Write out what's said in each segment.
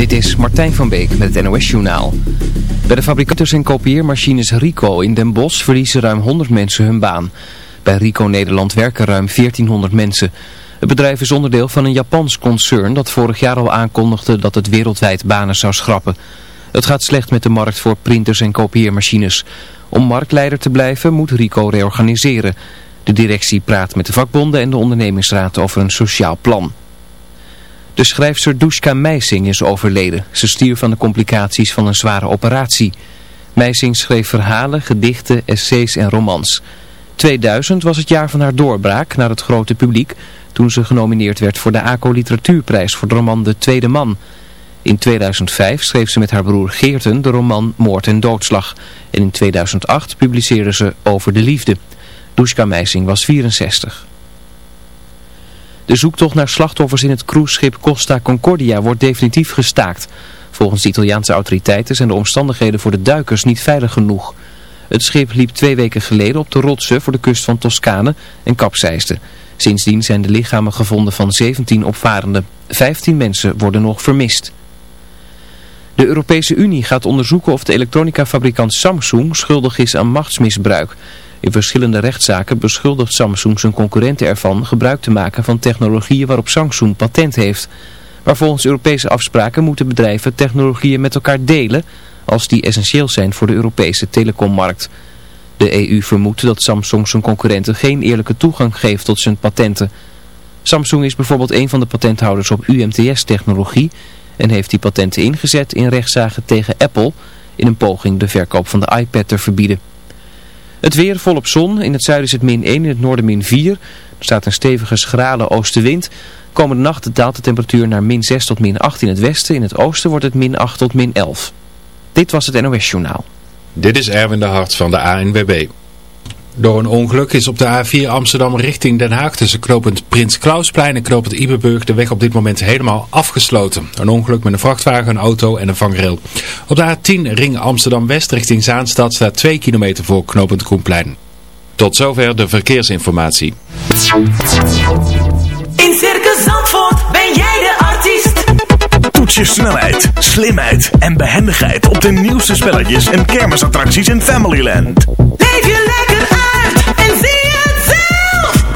Dit is Martijn van Beek met het NOS Journaal. Bij de fabrikanten en kopieermachines Rico in Den Bosch verliezen ruim 100 mensen hun baan. Bij Rico Nederland werken ruim 1400 mensen. Het bedrijf is onderdeel van een Japans concern dat vorig jaar al aankondigde dat het wereldwijd banen zou schrappen. Het gaat slecht met de markt voor printers en kopieermachines. Om marktleider te blijven moet Rico reorganiseren. De directie praat met de vakbonden en de ondernemingsraad over een sociaal plan. De schrijfster Dushka Meising is overleden. Ze stierf van de complicaties van een zware operatie. Meising schreef verhalen, gedichten, essays en romans. 2000 was het jaar van haar doorbraak naar het grote publiek... toen ze genomineerd werd voor de ACO Literatuurprijs voor de roman De Tweede Man. In 2005 schreef ze met haar broer Geerten de roman Moord en Doodslag. En in 2008 publiceerde ze Over de Liefde. Dushka Meising was 64. De zoektocht naar slachtoffers in het cruiseschip Costa Concordia wordt definitief gestaakt. Volgens de Italiaanse autoriteiten zijn de omstandigheden voor de duikers niet veilig genoeg. Het schip liep twee weken geleden op de rotsen voor de kust van Toscane en kapseisde. Sindsdien zijn de lichamen gevonden van 17 opvarenden. 15 mensen worden nog vermist. De Europese Unie gaat onderzoeken of de elektronicafabrikant Samsung schuldig is aan machtsmisbruik. In verschillende rechtszaken beschuldigt Samsung zijn concurrenten ervan gebruik te maken van technologieën waarop Samsung patent heeft. Maar volgens Europese afspraken moeten bedrijven technologieën met elkaar delen als die essentieel zijn voor de Europese telecommarkt. De EU vermoedt dat Samsung zijn concurrenten geen eerlijke toegang geeft tot zijn patenten. Samsung is bijvoorbeeld een van de patenthouders op UMTS-technologie en heeft die patenten ingezet in rechtszaken tegen Apple in een poging de verkoop van de iPad te verbieden. Het weer volop zon. In het zuiden is het min 1, in het noorden min 4. Er staat een stevige schrale oostenwind. Komende nacht daalt de temperatuur naar min 6 tot min 8 in het westen. In het oosten wordt het min 8 tot min 11. Dit was het NOS Journaal. Dit is Erwin de Hart van de ANWB. Door een ongeluk is op de A4 Amsterdam richting Den Haag tussen knooppunt Prins Klausplein en knooppunt Iberburg de weg op dit moment helemaal afgesloten. Een ongeluk met een vrachtwagen, een auto en een vangrail. Op de A10 ring Amsterdam West richting Zaanstad staat 2 kilometer voor knooppunt Koenplein. Tot zover de verkeersinformatie. In Circus Zandvoort ben jij de artiest. Toets je snelheid, slimheid en behendigheid op de nieuwste spelletjes en kermisattracties in Familyland. Leef je lekker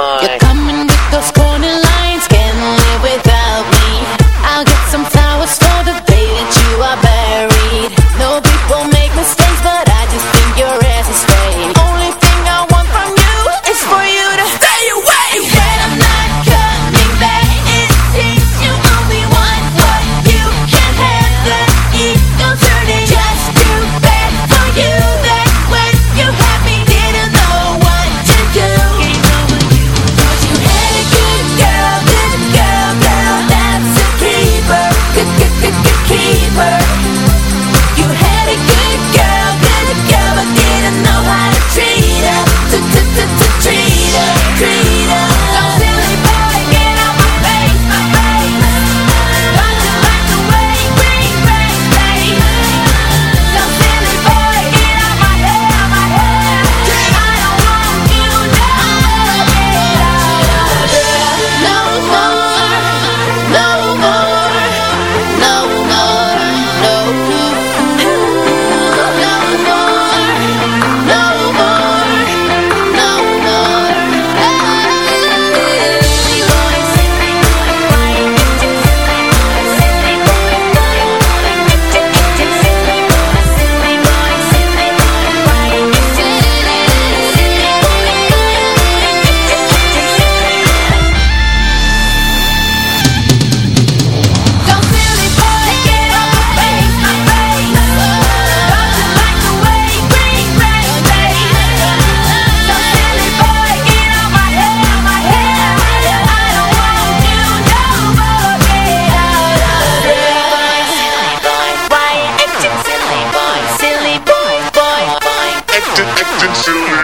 mine.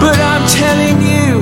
but I'm telling you,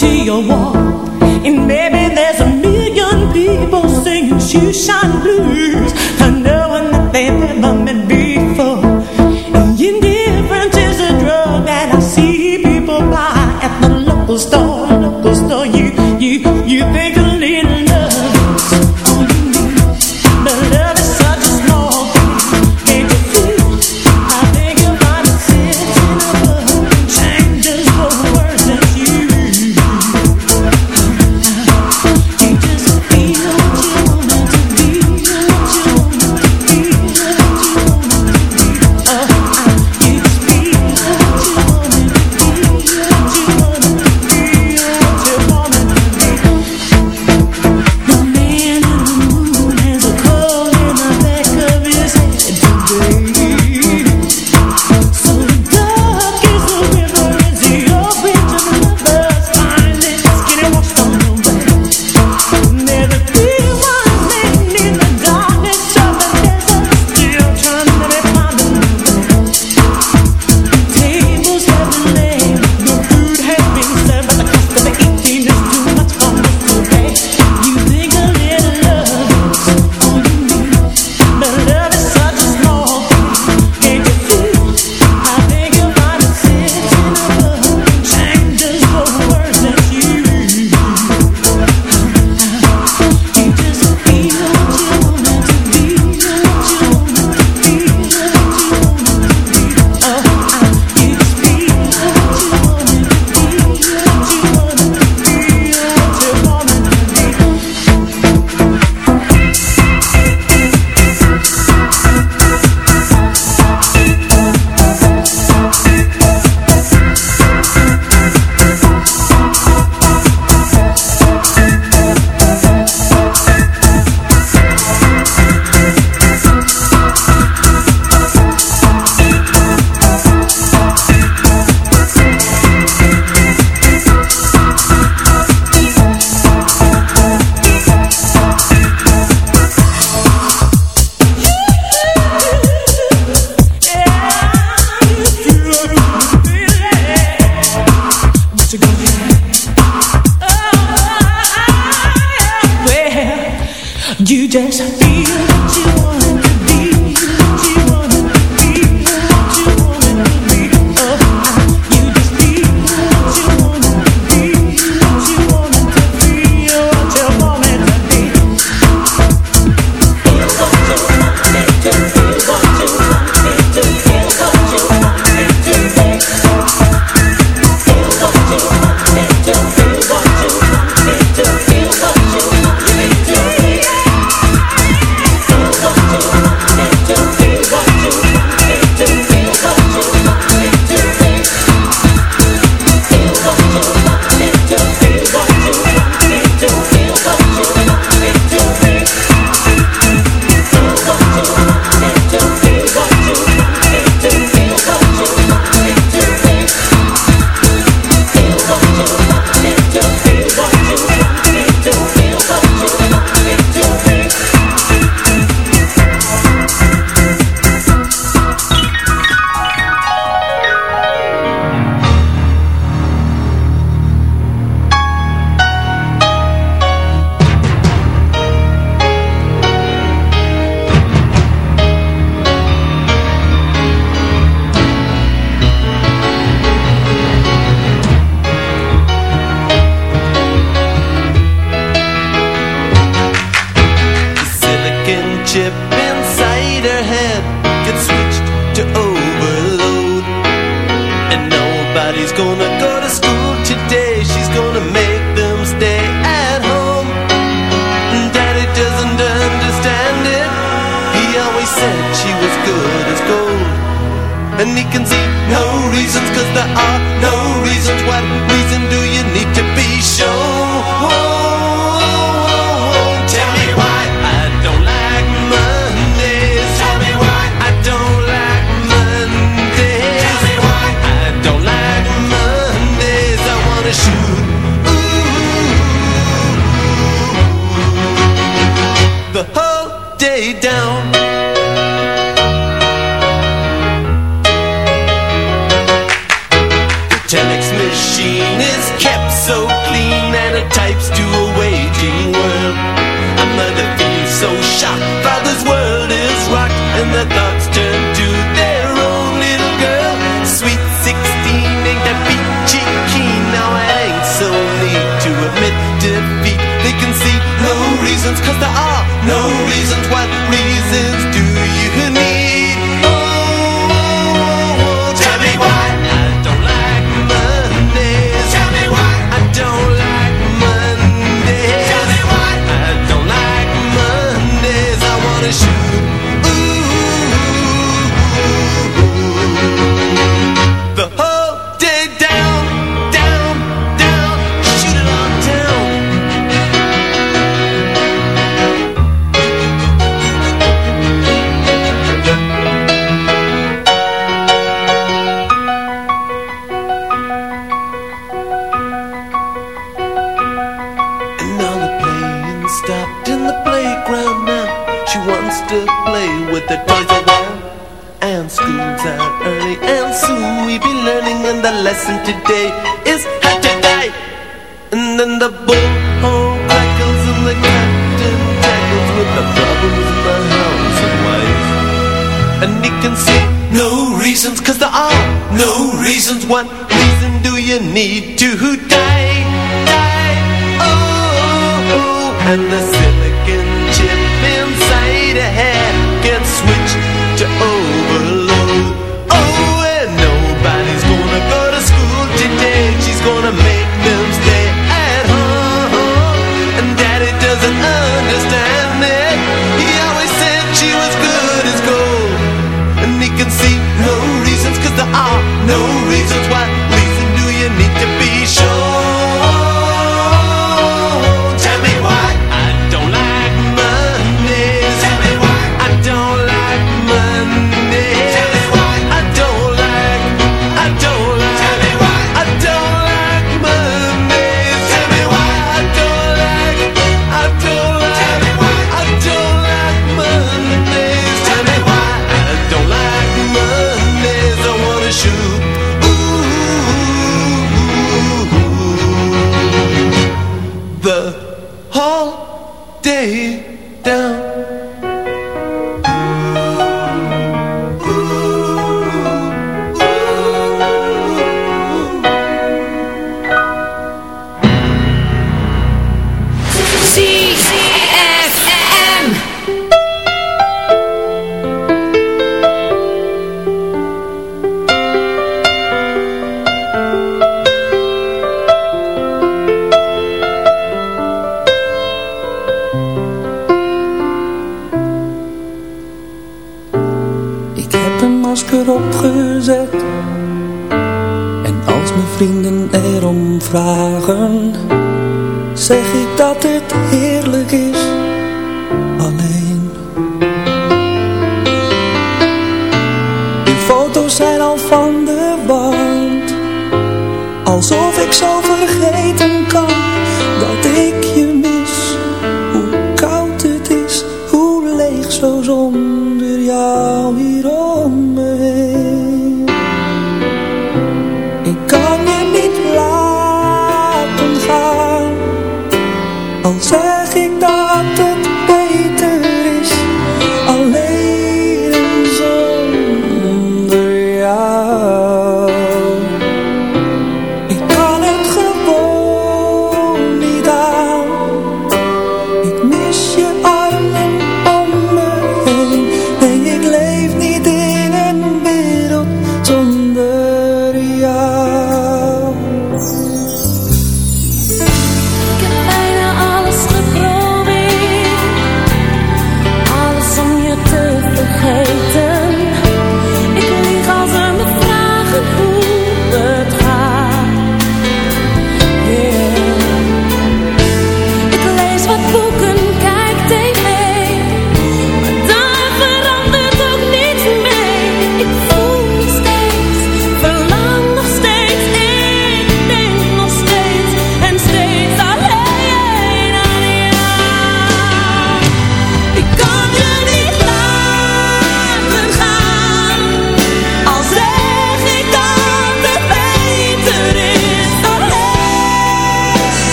into your wall. And maybe there's a million people singing shoe shine blues, not knowing that they've never met before.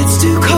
It's too cold.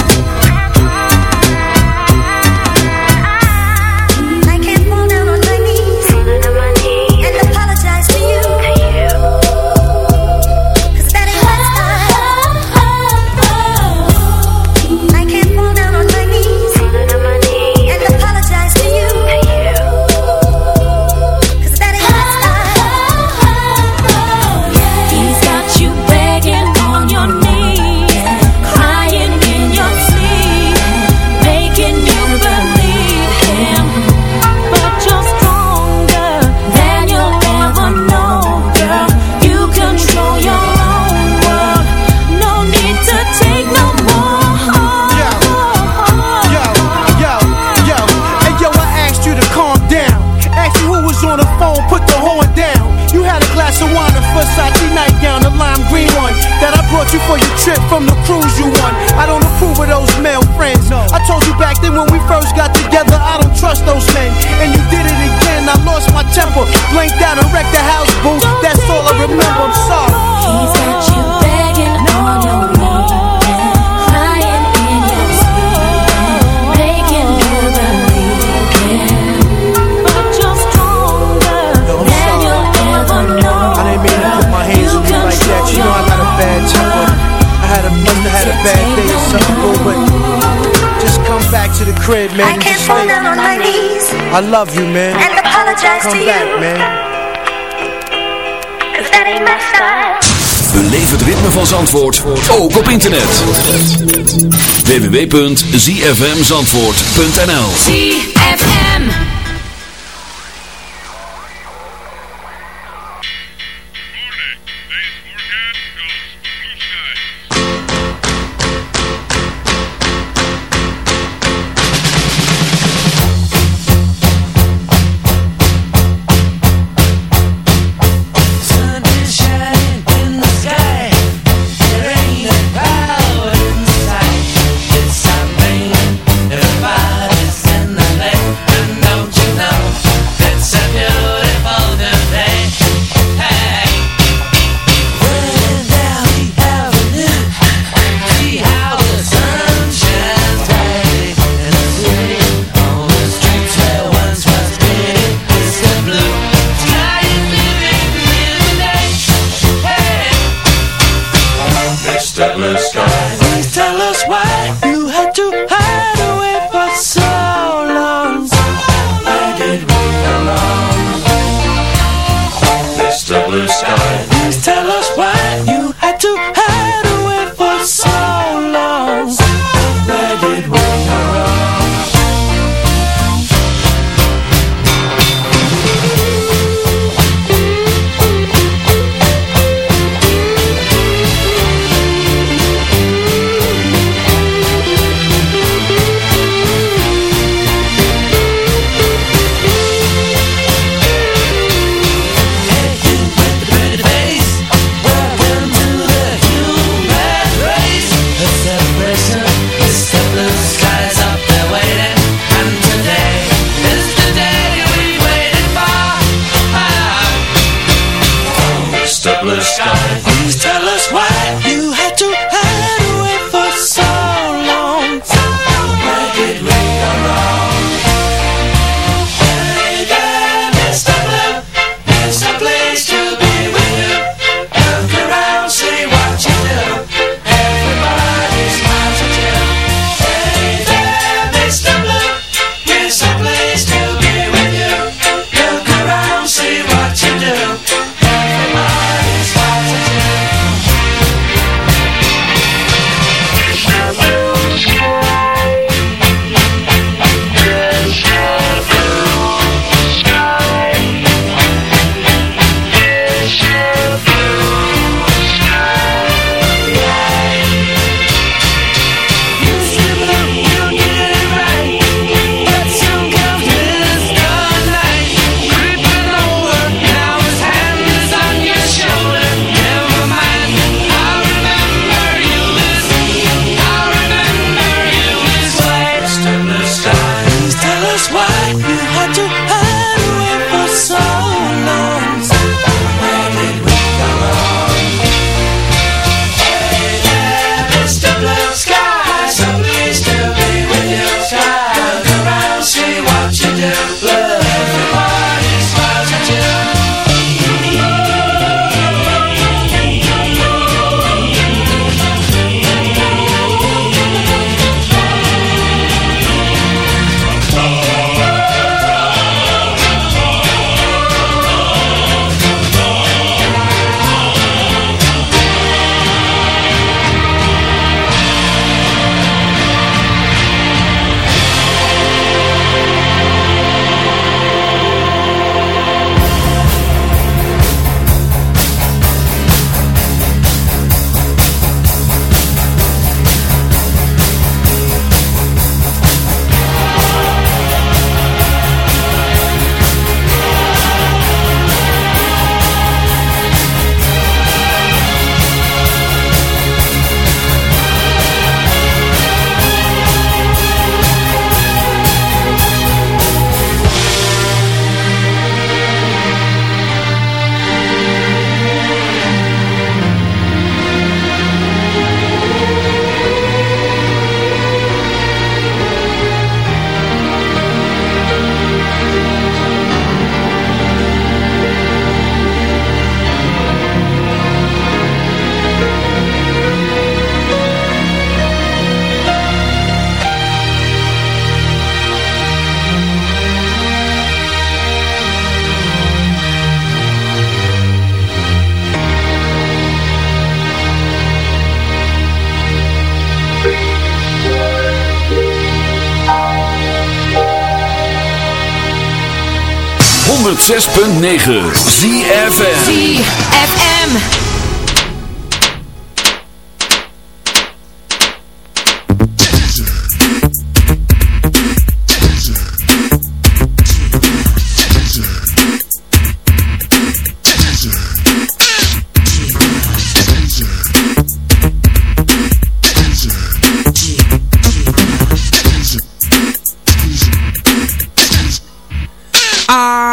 for your trip from the cruise you won. I don't approve of those male friends. No. I told you back then when we first got together, I don't trust those men. And you did it again, I lost my temper. Blanked out and wrecked the house, boo. That's all I remember, I'm sorry. He's got you begging on your had a moment, had a bad day or something, boo, but just come back to the crib, man. I can't fall down on my knees. I love you, man. And apologize come to back, you. man. Cause that ain't my style. Beleef het ritme van Zandvoort, ook op internet. www.zfmzandvoort.nl ZFM 106.9 ZFN ZFM Ah. Uh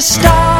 Stars,